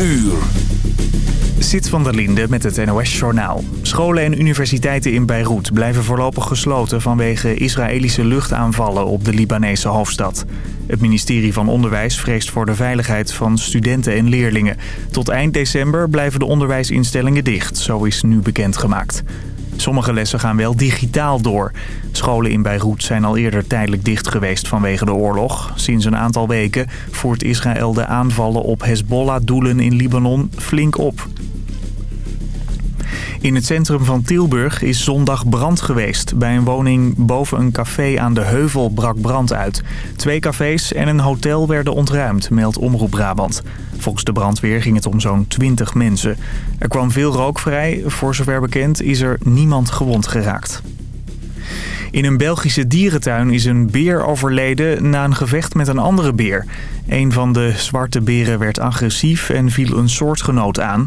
uur. Zit van der Linde met het NOS-journaal. Scholen en universiteiten in Beirut blijven voorlopig gesloten... vanwege Israëlische luchtaanvallen op de Libanese hoofdstad. Het ministerie van Onderwijs vreest voor de veiligheid van studenten en leerlingen. Tot eind december blijven de onderwijsinstellingen dicht, zo is nu bekendgemaakt. Sommige lessen gaan wel digitaal door. Scholen in Beirut zijn al eerder tijdelijk dicht geweest vanwege de oorlog. Sinds een aantal weken voert Israël de aanvallen op Hezbollah-doelen in Libanon flink op. In het centrum van Tilburg is zondag brand geweest. Bij een woning boven een café aan de Heuvel brak brand uit. Twee cafés en een hotel werden ontruimd, meldt Omroep Brabant. Volgens de brandweer ging het om zo'n 20 mensen. Er kwam veel rook vrij. Voor zover bekend is er niemand gewond geraakt. In een Belgische dierentuin is een beer overleden na een gevecht met een andere beer. Een van de zwarte beren werd agressief en viel een soortgenoot aan.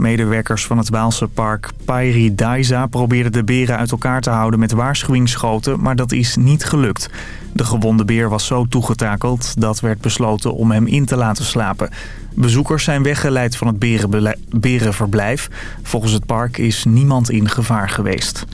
Medewerkers van het Waalse park Pairi Daisa probeerden de beren uit elkaar te houden met waarschuwingsschoten, maar dat is niet gelukt. De gewonde beer was zo toegetakeld dat werd besloten om hem in te laten slapen. Bezoekers zijn weggeleid van het berenverblijf. Volgens het park is niemand in gevaar geweest.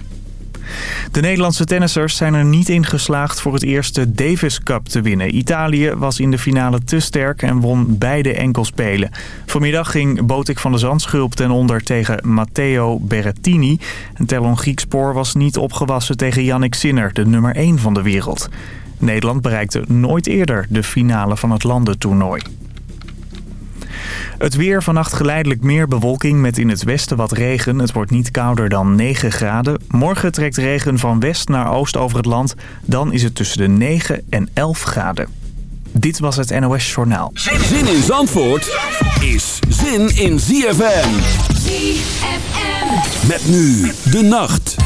De Nederlandse tennissers zijn er niet in geslaagd voor het eerste Davis Cup te winnen. Italië was in de finale te sterk en won beide enkelspelen. Vanmiddag ging Botik van de Zandschulp ten onder tegen Matteo Berrettini. En Telon Griekspoor was niet opgewassen tegen Yannick Sinner, de nummer 1 van de wereld. Nederland bereikte nooit eerder de finale van het landentoernooi. Het weer vannacht geleidelijk meer bewolking met in het westen wat regen. Het wordt niet kouder dan 9 graden. Morgen trekt regen van west naar oost over het land. Dan is het tussen de 9 en 11 graden. Dit was het NOS Journaal. Zin in Zandvoort is zin in ZFM. ZFM. Met nu de nacht.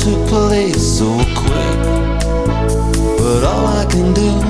took place so quick. But all I can do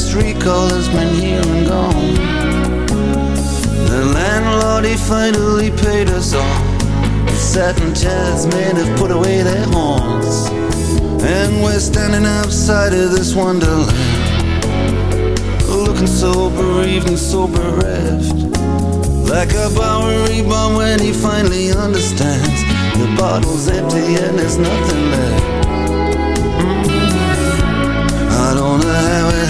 Fast recall has been here and gone. The landlord, he finally paid us all. Satin chairs men have put away their horns. And we're standing outside of this wonderland. Looking so bereaved and so bereft. Like a Bowery bum when he finally understands. The bottle's empty and there's nothing left. Mm-hmm. I don't know how it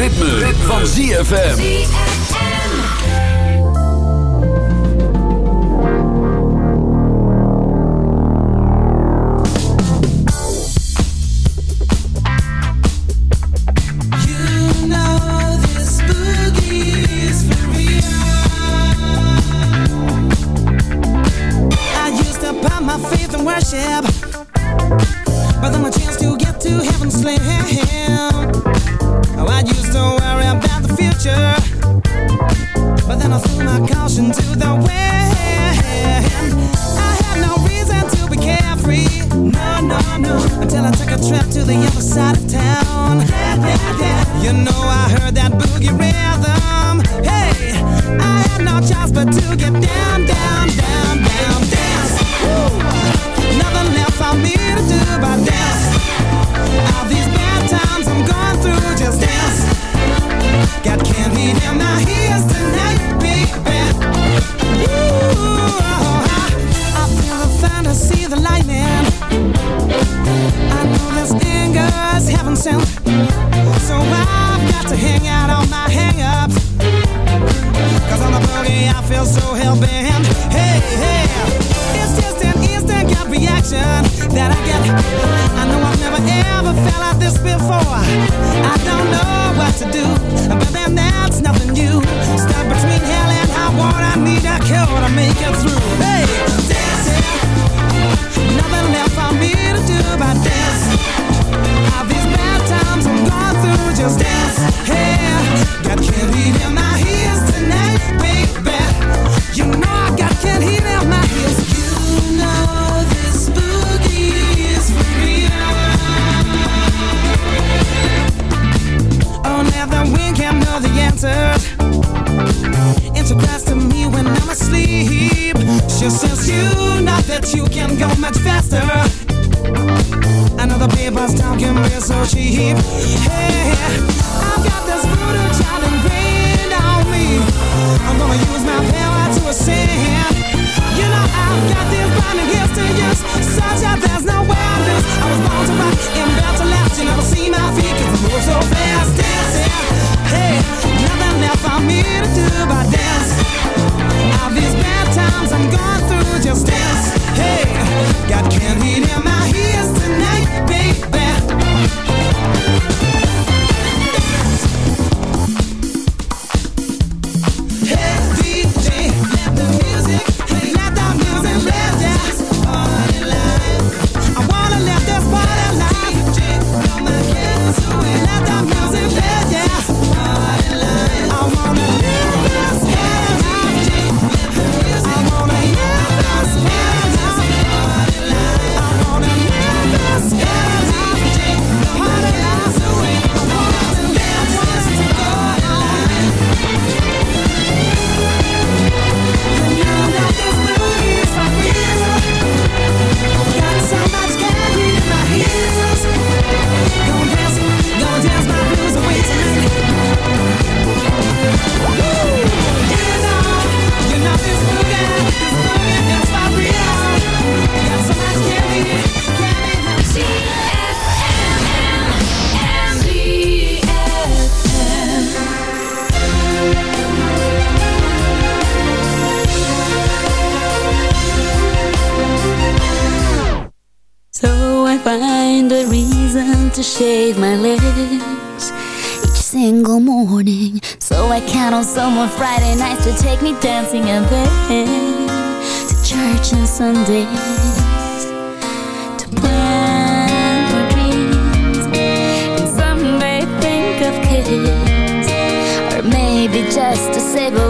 Ritme, van ZFM. to shave my legs each single morning. So I count on someone Friday nights to take me dancing and then to church on Sundays. Or maybe just to save a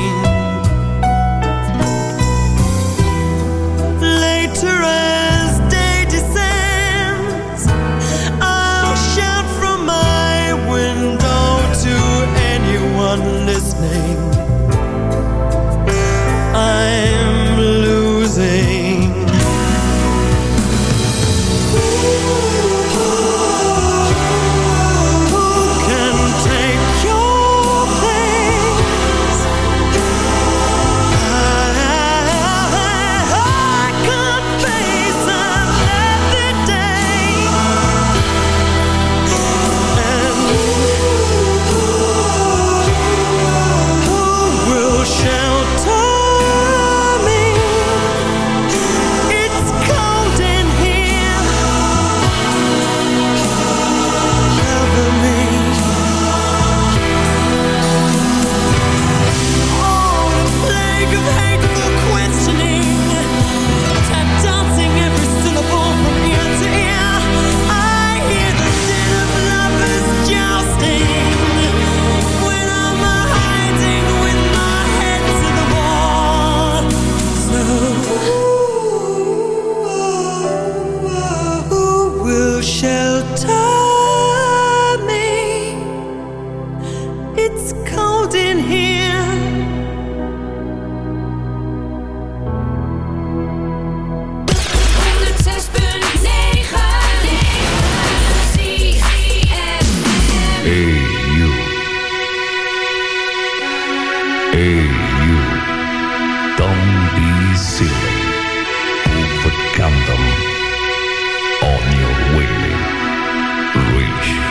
Hey you. Don't be silly. Overcome them. On your way. Reach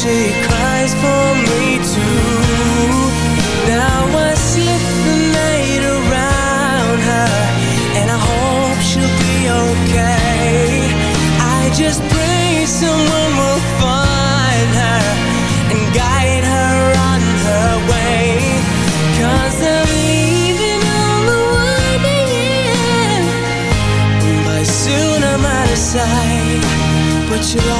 she cries for me too. Now I slip the night around her And I hope she'll be okay. I just pray someone will find her And guide her on her way. Cause I'm leaving on the 1 a.m. By soon I'm out of sight But you'll